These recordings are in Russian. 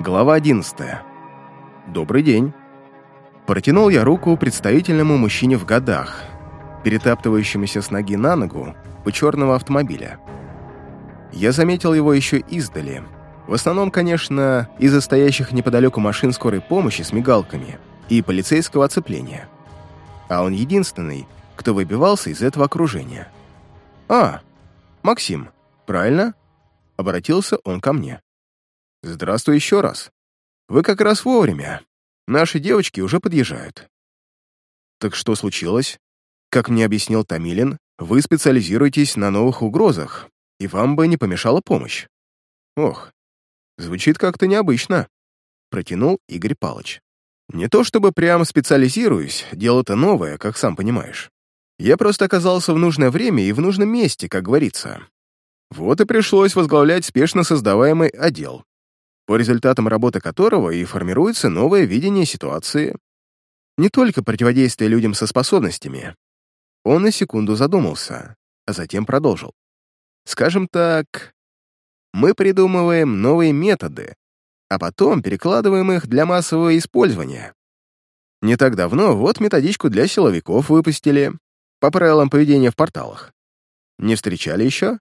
Глава 11. Добрый день. Протянул я руку представительному мужчине в годах, перетаптывающемуся с ноги на ногу у черного автомобиля. Я заметил его еще издали. В основном, конечно, из-за стоящих неподалеку машин скорой помощи с мигалками и полицейского оцепления. А он единственный, кто выбивался из этого окружения. «А, Максим, правильно?» Обратился он ко мне. «Здравствуй еще раз. Вы как раз вовремя. Наши девочки уже подъезжают». «Так что случилось?» Как мне объяснил Томилин, вы специализируетесь на новых угрозах, и вам бы не помешала помощь. Ох, звучит как-то необычно, протянул Игорь Палыч. Не то чтобы прям специализируюсь, дело-то новое, как сам понимаешь. Я просто оказался в нужное время и в нужном месте, как говорится. Вот и пришлось возглавлять спешно создаваемый отдел, по результатам работы которого и формируется новое видение ситуации. Не только противодействие людям со способностями. Он на секунду задумался, а затем продолжил. Скажем так, мы придумываем новые методы, а потом перекладываем их для массового использования. Не так давно вот методичку для силовиков выпустили по правилам поведения в порталах. Не встречали еще?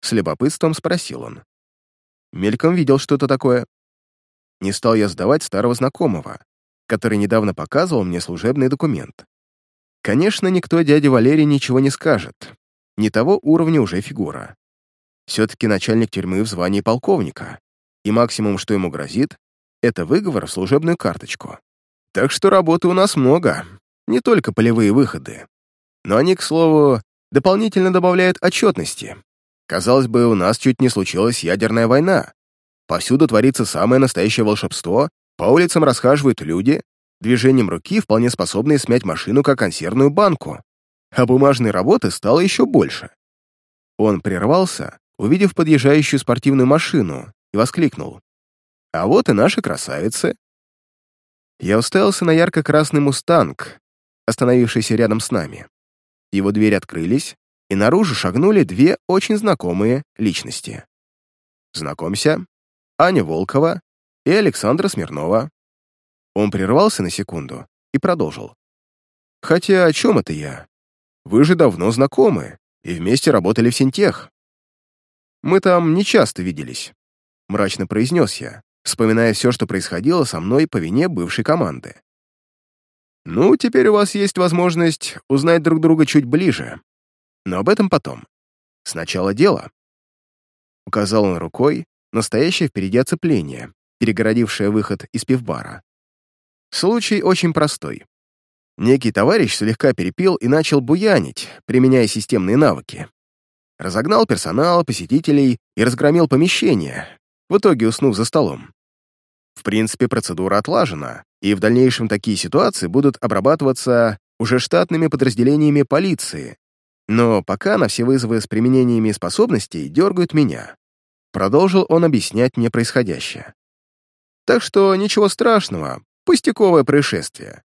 С любопытством спросил он. Мельком видел что-то такое. Не стал я сдавать старого знакомого, который недавно показывал мне служебный документ. Конечно, никто дяде Валерий ничего не скажет. Не того уровня уже фигура. Все-таки начальник тюрьмы в звании полковника, и максимум, что ему грозит, это выговор в служебную карточку. Так что работы у нас много, не только полевые выходы. Но они, к слову, дополнительно добавляют отчетности. Казалось бы, у нас чуть не случилась ядерная война. Повсюду творится самое настоящее волшебство, по улицам расхаживают люди, движением руки вполне способные смять машину как консервную банку, а бумажной работы стало еще больше. Он прервался, увидев подъезжающую спортивную машину, и воскликнул. «А вот и наши красавицы!» Я уставился на ярко-красный «Мустанг», остановившийся рядом с нами. Его двери открылись, и наружу шагнули две очень знакомые личности. Знакомься, Аня Волкова и Александра Смирнова. Он прервался на секунду и продолжил. «Хотя о чем это я? Вы же давно знакомы и вместе работали в Синтех. Мы там не часто виделись», — мрачно произнес я, вспоминая все, что происходило со мной по вине бывшей команды. «Ну, теперь у вас есть возможность узнать друг друга чуть ближе. Но об этом потом. Сначала дело. Указал он рукой настоящее впереди оцепление, перегородившее выход из пивбара. Случай очень простой. Некий товарищ слегка перепил и начал буянить, применяя системные навыки. Разогнал персонал, посетителей и разгромил помещение, в итоге уснув за столом. В принципе, процедура отлажена, и в дальнейшем такие ситуации будут обрабатываться уже штатными подразделениями полиции, но пока на все вызовы с применениями способностей дергают меня. Продолжил он объяснять мне происходящее. Так что ничего страшного, пустяковое происшествие.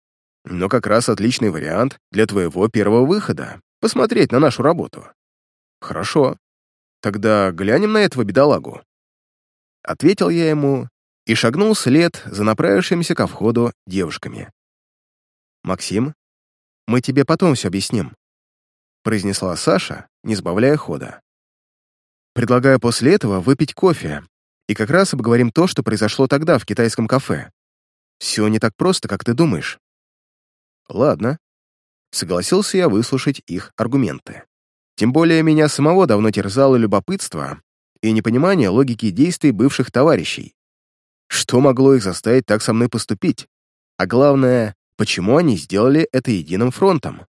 Но как раз отличный вариант для твоего первого выхода — посмотреть на нашу работу. Хорошо. Тогда глянем на этого бедолагу. Ответил я ему и шагнул след за направившимися ко входу девушками. «Максим, мы тебе потом все объясним произнесла Саша, не сбавляя хода. «Предлагаю после этого выпить кофе, и как раз обговорим то, что произошло тогда в китайском кафе. Все не так просто, как ты думаешь». «Ладно», — согласился я выслушать их аргументы. Тем более меня самого давно терзало любопытство и непонимание логики действий бывших товарищей. Что могло их заставить так со мной поступить? А главное, почему они сделали это единым фронтом?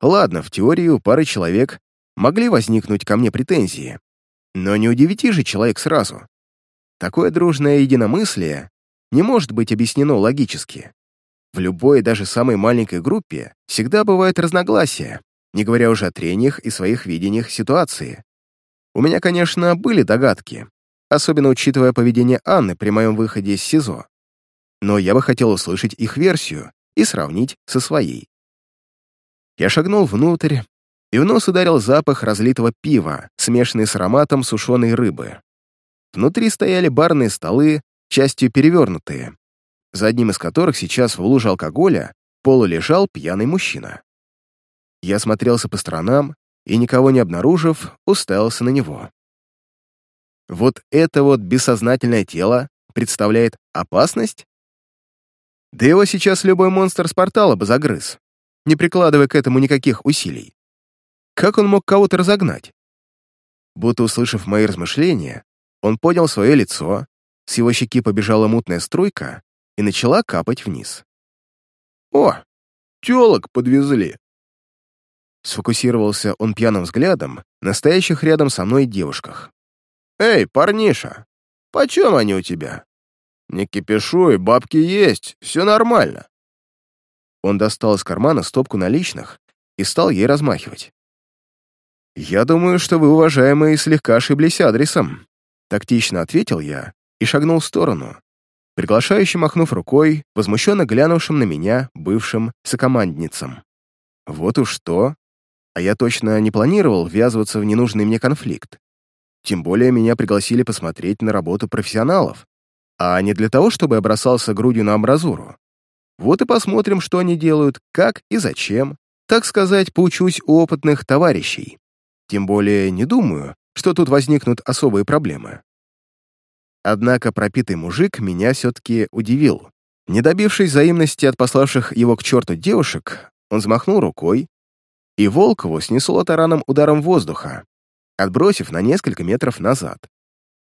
Ладно, в теории у пары человек могли возникнуть ко мне претензии, но не у девяти же человек сразу. Такое дружное единомыслие не может быть объяснено логически. В любой, даже самой маленькой группе всегда бывают разногласия, не говоря уже о трениях и своих видениях ситуации. У меня, конечно, были догадки, особенно учитывая поведение Анны при моем выходе из СИЗО. Но я бы хотел услышать их версию и сравнить со своей. Я шагнул внутрь, и в нос ударил запах разлитого пива, смешанный с ароматом сушеной рыбы. Внутри стояли барные столы, частью перевернутые, за одним из которых сейчас в луже алкоголя полулежал пьяный мужчина. Я смотрелся по сторонам и, никого не обнаружив, уставился на него. Вот это вот бессознательное тело представляет опасность? Да его сейчас любой монстр с портала бы загрыз, не прикладывая к этому никаких усилий. Как он мог кого-то разогнать? Будто услышав мои размышления, он поднял свое лицо, с его щеки побежала мутная струйка и начала капать вниз. «О, телок подвезли!» Сфокусировался он пьяным взглядом на стоящих рядом со мной девушках. «Эй, парниша, почем они у тебя?» «Не кипишуй, бабки есть, все нормально». Он достал из кармана стопку наличных и стал ей размахивать. «Я думаю, что вы, уважаемые, слегка ошиблись адресом», тактично ответил я и шагнул в сторону, приглашающе махнув рукой, возмущенно глянувшим на меня, бывшим сокомандницам. Вот уж что. А я точно не планировал ввязываться в ненужный мне конфликт. Тем более меня пригласили посмотреть на работу профессионалов, а не для того, чтобы я бросался грудью на амбразуру. Вот и посмотрим, что они делают, как и зачем. Так сказать, поучусь у опытных товарищей. Тем более не думаю, что тут возникнут особые проблемы. Однако пропитый мужик меня все-таки удивил. Не добившись взаимности от пославших его к черту девушек, он взмахнул рукой, и Волкову снесло тараном ударом воздуха, отбросив на несколько метров назад.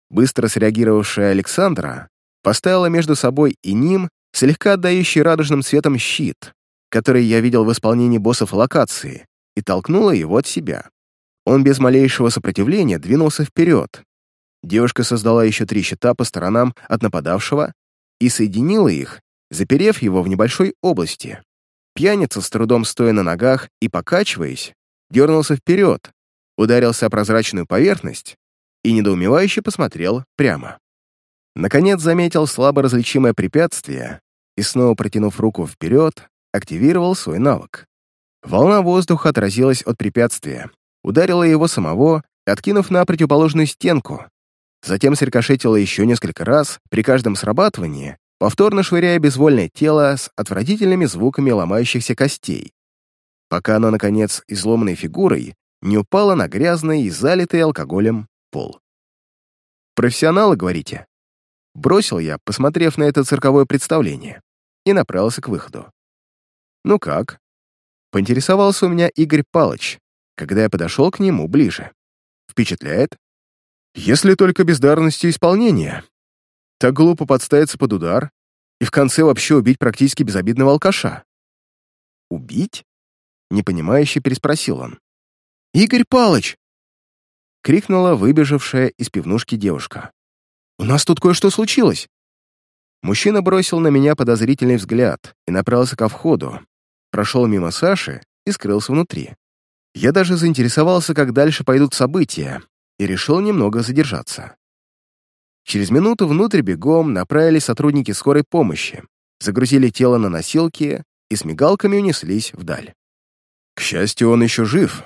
Быстро среагировавшая Александра поставила между собой и ним слегка отдающий радужным светом щит, который я видел в исполнении боссов локации, и толкнула его от себя. Он без малейшего сопротивления двинулся вперед. Девушка создала еще три щита по сторонам от нападавшего и соединила их, заперев его в небольшой области. Пьяница, с трудом стоя на ногах и покачиваясь, дернулся вперед, ударился о прозрачную поверхность и недоумевающе посмотрел прямо. Наконец заметил слабо различимое препятствие и, снова протянув руку вперед, активировал свой навык. Волна воздуха отразилась от препятствия, ударила его самого, откинув на противоположную стенку, затем срикошетила еще несколько раз, при каждом срабатывании, повторно швыряя безвольное тело с отвратительными звуками ломающихся костей, пока оно, наконец, изломанной фигурой не упало на грязный и залитый алкоголем пол. «Профессионалы, говорите?» Бросил я, посмотрев на это цирковое представление, и направился к выходу. «Ну как?» Поинтересовался у меня Игорь Палыч, когда я подошел к нему ближе. «Впечатляет?» «Если только бездарностью исполнения. Так глупо подставиться под удар и в конце вообще убить практически безобидного алкаша». «Убить?» — непонимающе переспросил он. «Игорь Палыч!» — крикнула выбежавшая из пивнушки девушка. «У нас тут кое-что случилось!» Мужчина бросил на меня подозрительный взгляд и направился ко входу, прошел мимо Саши и скрылся внутри. Я даже заинтересовался, как дальше пойдут события, и решил немного задержаться. Через минуту внутрь бегом направили сотрудники скорой помощи, загрузили тело на носилки и с мигалками унеслись вдаль. К счастью, он еще жив,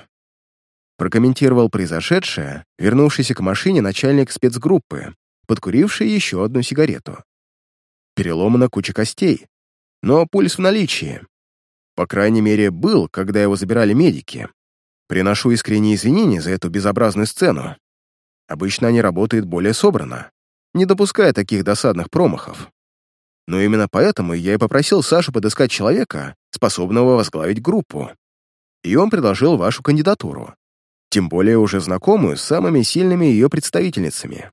прокомментировал произошедшее, вернувшийся к машине начальник спецгруппы, подкуривший еще одну сигарету. Переломана куча костей, но пульс в наличии. По крайней мере, был, когда его забирали медики. Приношу искренние извинения за эту безобразную сцену. Обычно они работают более собрано, не допуская таких досадных промахов. Но именно поэтому я и попросил Сашу подыскать человека, способного возглавить группу. И он предложил вашу кандидатуру тем более уже знакомую с самыми сильными ее представительницами.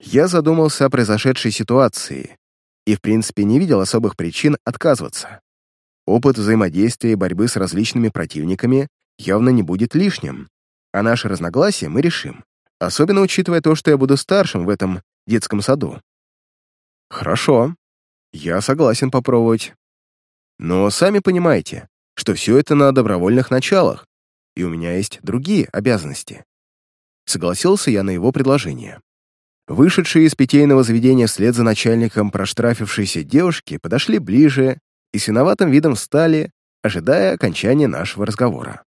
Я задумался о произошедшей ситуации и, в принципе, не видел особых причин отказываться. Опыт взаимодействия и борьбы с различными противниками явно не будет лишним, а наши разногласия мы решим, особенно учитывая то, что я буду старшим в этом детском саду. Хорошо, я согласен попробовать. Но сами понимаете, что все это на добровольных началах, и у меня есть другие обязанности. Согласился я на его предложение. Вышедшие из питейного заведения вслед за начальником проштрафившиеся девушки подошли ближе и с виноватым видом встали, ожидая окончания нашего разговора.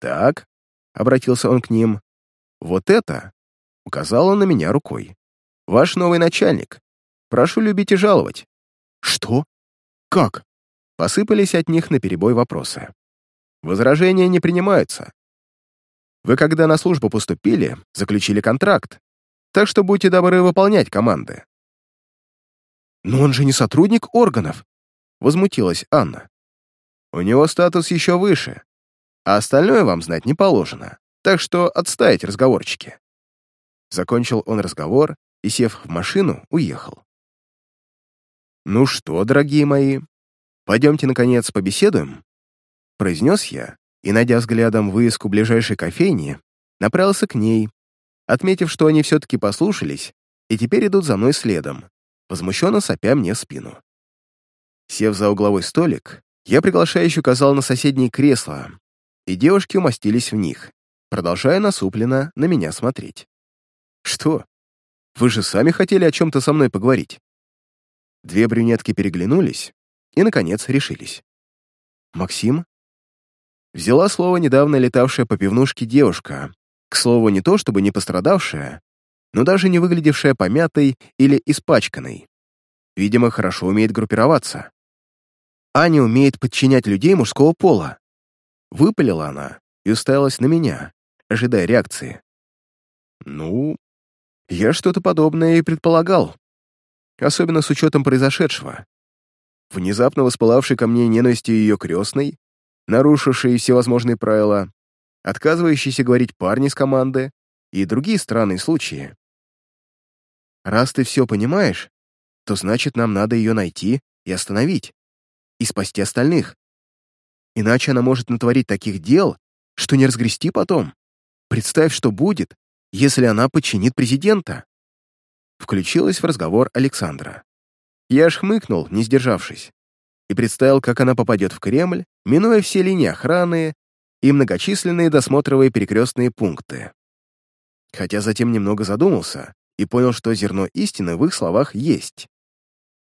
«Так», — обратился он к ним, — «вот это», — указал он на меня рукой, — «ваш новый начальник, Прошу любить и жаловать». «Что? Как?» Посыпались от них наперебой вопросы. Возражения не принимаются. Вы, когда на службу поступили, заключили контракт, так что будьте добры выполнять команды. «Но он же не сотрудник органов», — возмутилась Анна. «У него статус еще выше, а остальное вам знать не положено, так что отставить разговорчики». Закончил он разговор и, сев в машину, уехал. «Ну что, дорогие мои, пойдемте, наконец, побеседуем?» произнес я и, найдя взглядом вывеску ближайшей кофейни, направился к ней, отметив, что они все-таки послушались и теперь идут за мной следом, возмущенно сопя мне спину. Сев за угловой столик, я приглашающе указал на соседние кресла, и девушки умостились в них, продолжая насупленно на меня смотреть. «Что? Вы же сами хотели о чем-то со мной поговорить?» Две брюнетки переглянулись и, наконец, решились. «Максим?» Взяла слово недавно летавшая по пивнушке девушка, к слову, не то чтобы не пострадавшая, но даже не выглядевшая помятой или испачканной. Видимо, хорошо умеет группироваться. Аня умеет подчинять людей мужского пола. Выпалила она и уставилась на меня, ожидая реакции. Ну, я что-то подобное и предполагал, особенно с учетом произошедшего. Внезапно воспылавшей ко мне ненавистью ее крестной нарушившие всевозможные правила, отказывающиеся говорить парни с команды и другие странные случаи. Раз ты все понимаешь, то значит нам надо ее найти и остановить, и спасти остальных. Иначе она может натворить таких дел, что не разгрести потом. Представь, что будет, если она подчинит президента. Включилась в разговор Александра. Я аж хмыкнул, не сдержавшись и представил, как она попадет в Кремль, минуя все линии охраны и многочисленные досмотровые перекрестные пункты. Хотя затем немного задумался и понял, что зерно истины в их словах есть.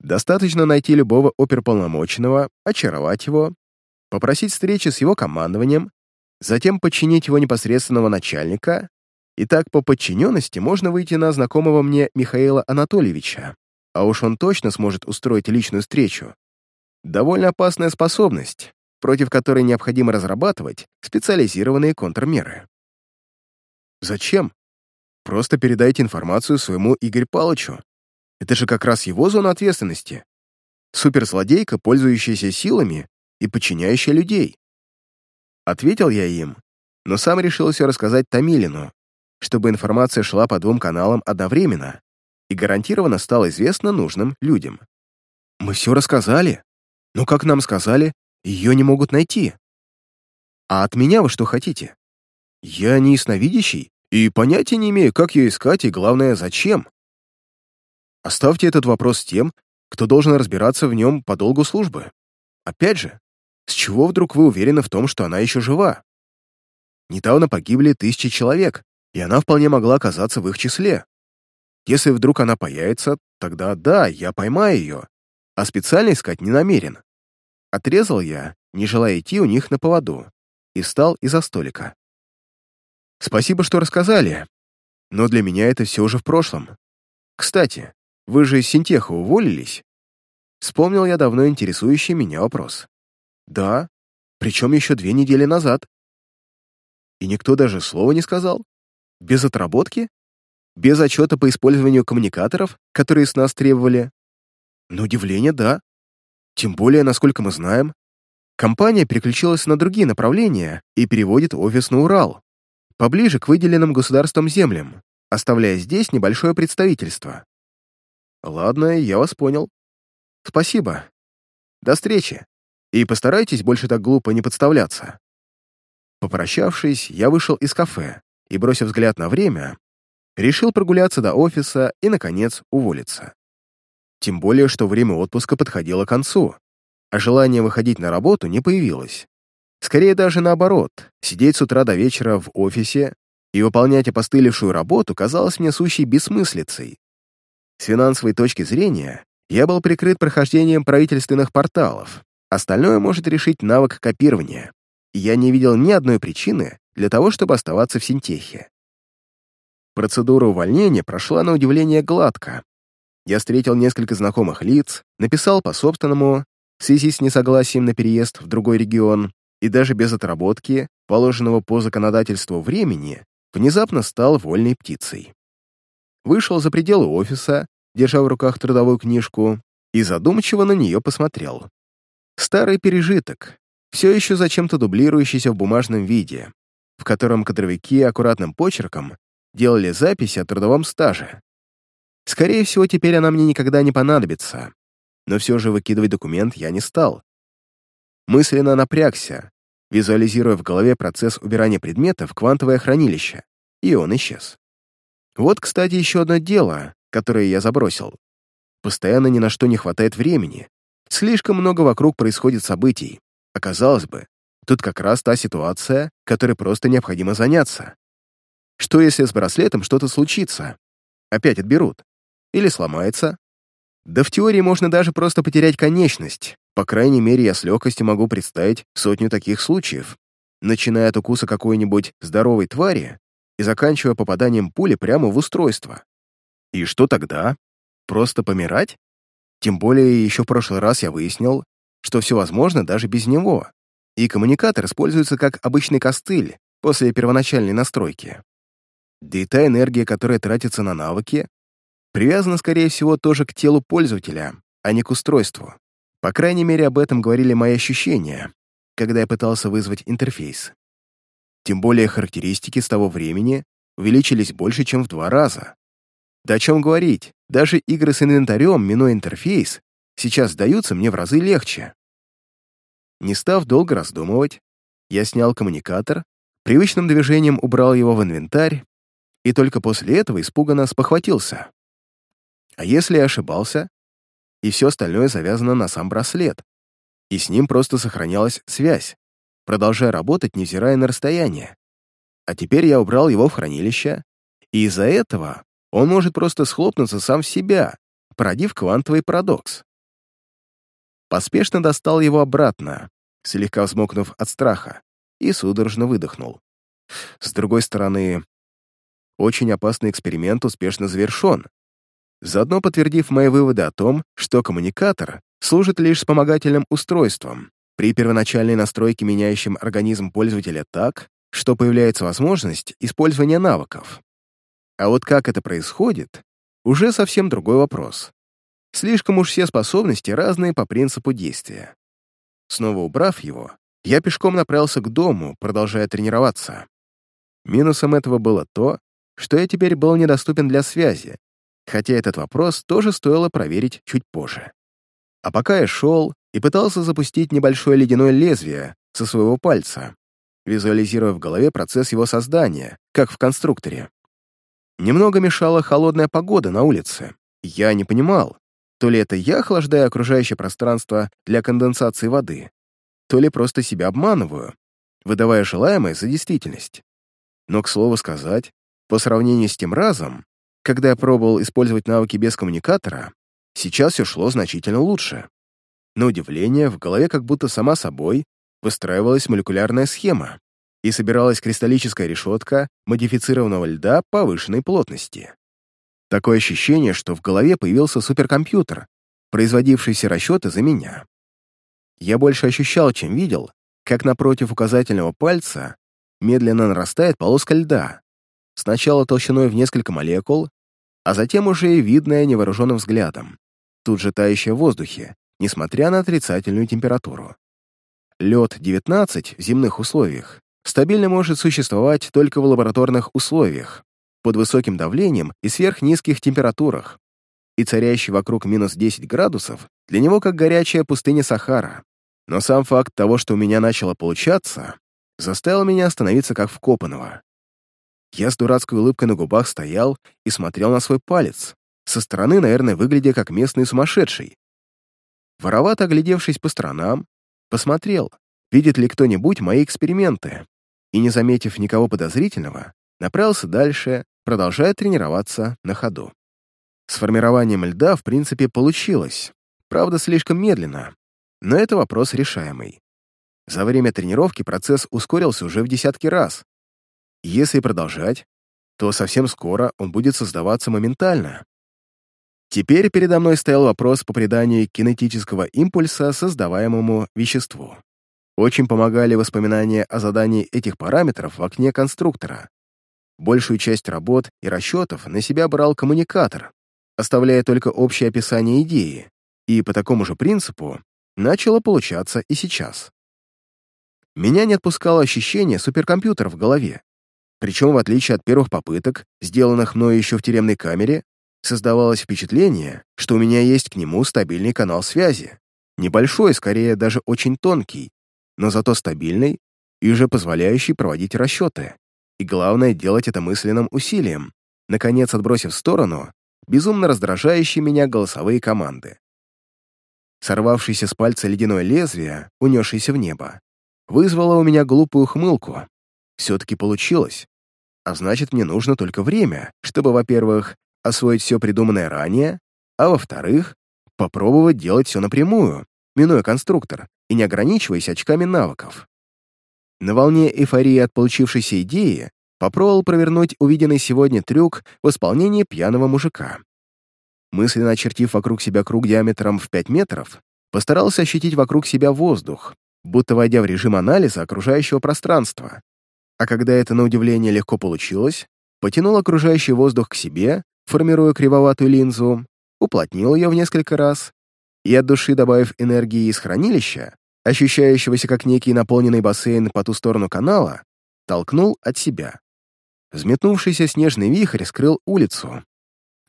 Достаточно найти любого оперполномоченного, очаровать его, попросить встречи с его командованием, затем подчинить его непосредственного начальника, и так по подчиненности можно выйти на знакомого мне Михаила Анатольевича, а уж он точно сможет устроить личную встречу, Довольно опасная способность, против которой необходимо разрабатывать специализированные контрмеры. Зачем? Просто передайте информацию своему Игорь Палычу. Это же как раз его зона ответственности. Суперзлодейка, пользующаяся силами и подчиняющая людей. Ответил я им, но сам решил все рассказать Томилину, чтобы информация шла по двум каналам одновременно и гарантированно стала известна нужным людям. «Мы все рассказали», но, как нам сказали, ее не могут найти. А от меня вы что хотите? Я не ясновидящий и понятия не имею, как ее искать и, главное, зачем. Оставьте этот вопрос тем, кто должен разбираться в нем по долгу службы. Опять же, с чего вдруг вы уверены в том, что она еще жива? Недавно погибли тысячи человек, и она вполне могла оказаться в их числе. Если вдруг она появится, тогда да, я поймаю ее, а специально искать не намерен. Отрезал я, не желая идти у них на поводу, и встал из-за столика. Спасибо, что рассказали, но для меня это все уже в прошлом. Кстати, вы же из Синтеха уволились? Вспомнил я давно интересующий меня вопрос. Да, причем еще две недели назад. И никто даже слова не сказал? Без отработки? Без отчета по использованию коммуникаторов, которые с нас требовали? На удивление, да. Тем более, насколько мы знаем, компания переключилась на другие направления и переводит офис на Урал, поближе к выделенным государством землям, оставляя здесь небольшое представительство. Ладно, я вас понял. Спасибо. До встречи. И постарайтесь больше так глупо не подставляться. Попрощавшись, я вышел из кафе и, бросив взгляд на время, решил прогуляться до офиса и, наконец, уволиться. Тем более, что время отпуска подходило к концу, а желание выходить на работу не появилось. Скорее даже наоборот, сидеть с утра до вечера в офисе и выполнять опостылевшую работу казалось мне сущей бессмыслицей. С финансовой точки зрения я был прикрыт прохождением правительственных порталов, остальное может решить навык копирования, и я не видел ни одной причины для того, чтобы оставаться в синтехе. Процедура увольнения прошла на удивление гладко, Я встретил несколько знакомых лиц, написал по собственному, в связи с несогласием на переезд в другой регион, и даже без отработки, положенного по законодательству времени, внезапно стал вольной птицей. Вышел за пределы офиса, держа в руках трудовую книжку, и задумчиво на нее посмотрел. Старый пережиток, все еще зачем-то дублирующийся в бумажном виде, в котором кадровики аккуратным почерком делали записи о трудовом стаже. Скорее всего, теперь она мне никогда не понадобится, но все же выкидывать документ я не стал. Мысленно напрягся, визуализируя в голове процесс убирания предмета в квантовое хранилище, и он исчез. Вот, кстати, еще одно дело, которое я забросил. Постоянно ни на что не хватает времени. Слишком много вокруг происходит событий. Оказалось бы, тут как раз та ситуация, которой просто необходимо заняться. Что если с браслетом что-то случится? Опять отберут? Или сломается? Да в теории можно даже просто потерять конечность. По крайней мере, я с легкостью могу представить сотню таких случаев, начиная от укуса какой-нибудь здоровой твари и заканчивая попаданием пули прямо в устройство. И что тогда? Просто помирать? Тем более, еще в прошлый раз я выяснил, что все возможно даже без него, и коммуникатор используется как обычный костыль после первоначальной настройки. Да и та энергия, которая тратится на навыки, привязана, скорее всего, тоже к телу пользователя, а не к устройству. По крайней мере, об этом говорили мои ощущения, когда я пытался вызвать интерфейс. Тем более характеристики с того времени увеличились больше, чем в два раза. Да о чем говорить, даже игры с инвентарем, минуя интерфейс, сейчас даются мне в разы легче. Не став долго раздумывать, я снял коммуникатор, привычным движением убрал его в инвентарь и только после этого испуганно спохватился. А если я ошибался, и все остальное завязано на сам браслет, и с ним просто сохранялась связь, продолжая работать, невзирая на расстояние. А теперь я убрал его в хранилище, и из-за этого он может просто схлопнуться сам в себя, породив квантовый парадокс. Поспешно достал его обратно, слегка взмокнув от страха, и судорожно выдохнул. С другой стороны, очень опасный эксперимент успешно завершен, заодно подтвердив мои выводы о том, что коммуникатор служит лишь вспомогательным устройством, при первоначальной настройке меняющим организм пользователя так, что появляется возможность использования навыков. А вот как это происходит, уже совсем другой вопрос. Слишком уж все способности разные по принципу действия. Снова убрав его, я пешком направился к дому, продолжая тренироваться. Минусом этого было то, что я теперь был недоступен для связи, хотя этот вопрос тоже стоило проверить чуть позже. А пока я шел и пытался запустить небольшое ледяное лезвие со своего пальца, визуализируя в голове процесс его создания, как в конструкторе. Немного мешала холодная погода на улице. Я не понимал, то ли это я охлаждаю окружающее пространство для конденсации воды, то ли просто себя обманываю, выдавая желаемое за действительность. Но, к слову сказать, по сравнению с тем разом, когда я пробовал использовать навыки без коммуникатора, сейчас все шло значительно лучше. На удивление, в голове как будто сама собой выстраивалась молекулярная схема и собиралась кристаллическая решетка модифицированного льда повышенной плотности. Такое ощущение, что в голове появился суперкомпьютер, производивший все расчеты за меня. Я больше ощущал, чем видел, как напротив указательного пальца медленно нарастает полоска льда, сначала толщиной в несколько молекул, а затем уже и видная невооруженным взглядом, тут же тающая в воздухе, несмотря на отрицательную температуру. Лед 19 в земных условиях стабильно может существовать только в лабораторных условиях, под высоким давлением и сверхнизких температурах, и царящий вокруг минус 10 градусов для него как горячая пустыня Сахара. Но сам факт того, что у меня начало получаться, заставил меня остановиться как вкопанного. Я с дурацкой улыбкой на губах стоял и смотрел на свой палец, со стороны, наверное, выглядя как местный сумасшедший. Воровато оглядевшись по сторонам, посмотрел, видит ли кто-нибудь мои эксперименты, и, не заметив никого подозрительного, направился дальше, продолжая тренироваться на ходу. С формированием льда, в принципе, получилось, правда, слишком медленно, но это вопрос решаемый. За время тренировки процесс ускорился уже в десятки раз, если продолжать, то совсем скоро он будет создаваться моментально. Теперь передо мной стоял вопрос по приданию кинетического импульса создаваемому веществу. Очень помогали воспоминания о задании этих параметров в окне конструктора. Большую часть работ и расчетов на себя брал коммуникатор, оставляя только общее описание идеи, и по такому же принципу начало получаться и сейчас. Меня не отпускало ощущение суперкомпьютера в голове. Причем, в отличие от первых попыток, сделанных мною еще в тюремной камере, создавалось впечатление, что у меня есть к нему стабильный канал связи. Небольшой, скорее даже очень тонкий, но зато стабильный и уже позволяющий проводить расчеты. И главное, делать это мысленным усилием, наконец отбросив в сторону безумно раздражающие меня голосовые команды. Сорвавшееся с пальца ледяное лезвие, унесшееся в небо, вызвало у меня глупую хмылку. Все-таки получилось. А значит, мне нужно только время, чтобы, во-первых, освоить все придуманное ранее, а во-вторых, попробовать делать все напрямую, минуя конструктор и не ограничиваясь очками навыков. На волне эйфории от получившейся идеи попробовал провернуть увиденный сегодня трюк в исполнении пьяного мужика. Мысленно очертив вокруг себя круг диаметром в 5 метров, постарался ощутить вокруг себя воздух, будто войдя в режим анализа окружающего пространства. А когда это, на удивление, легко получилось, потянул окружающий воздух к себе, формируя кривоватую линзу, уплотнил ее в несколько раз и от души добавив энергии из хранилища, ощущающегося как некий наполненный бассейн по ту сторону канала, толкнул от себя. Взметнувшийся снежный вихрь скрыл улицу,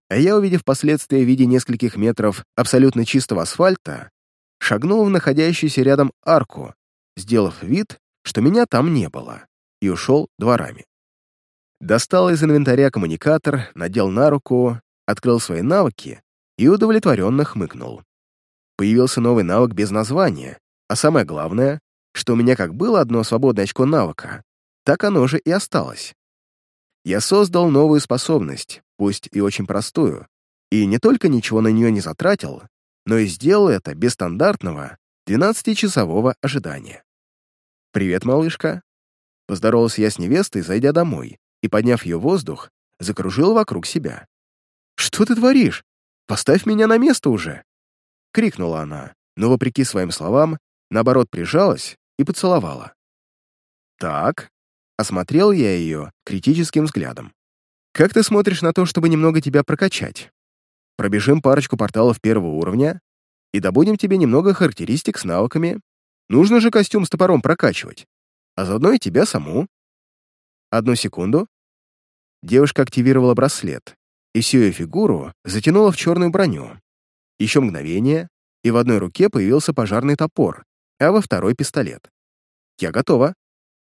а я, увидев последствия в виде нескольких метров абсолютно чистого асфальта, шагнул в находящуюся рядом арку, сделав вид, что меня там не было, и ушел дворами. Достал из инвентаря коммуникатор, надел на руку, открыл свои навыки и удовлетворенно хмыкнул. Появился новый навык без названия, а самое главное, что у меня как было одно свободное очко навыка, так оно же и осталось. Я создал новую способность, пусть и очень простую, и не только ничего на нее не затратил, но и сделал это без стандартного 12-часового ожидания. «Привет, малышка!» Поздоровался я с невестой, зайдя домой, и, подняв ее в воздух, закружил вокруг себя. «Что ты творишь? Поставь меня на место уже!» Крикнула она, но, вопреки своим словам, наоборот прижалась и поцеловала. «Так», — осмотрел я ее критическим взглядом. «Как ты смотришь на то, чтобы немного тебя прокачать? Пробежим парочку порталов первого уровня и добудем тебе немного характеристик с навыками. Нужно же костюм с топором прокачивать, а заодно и тебя саму». Одну секунду. Девушка активировала браслет, и всю ее фигуру затянула в черную броню. Еще мгновение, и в одной руке появился пожарный топор, а во второй — пистолет. «Я готова».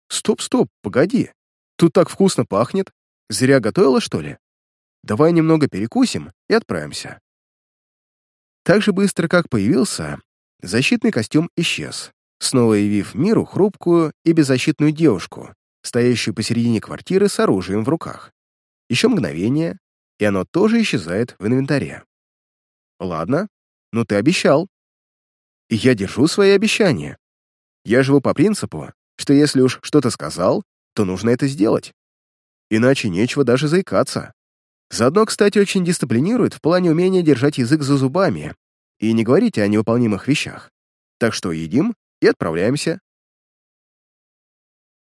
«Стоп, стоп, погоди. Тут так вкусно пахнет. Зря готовила, что ли? Давай немного перекусим и отправимся». Так же быстро, как появился, защитный костюм исчез, снова явив миру хрупкую и беззащитную девушку, стоящую посередине квартиры с оружием в руках. Еще мгновение, и оно тоже исчезает в инвентаре. Ладно, но ты обещал. Я держу свои обещания. Я живу по принципу, что если уж что-то сказал, то нужно это сделать. Иначе нечего даже заикаться. Заодно, кстати, очень дисциплинирует в плане умения держать язык за зубами и не говорить о невыполнимых вещах. Так что едим и отправляемся.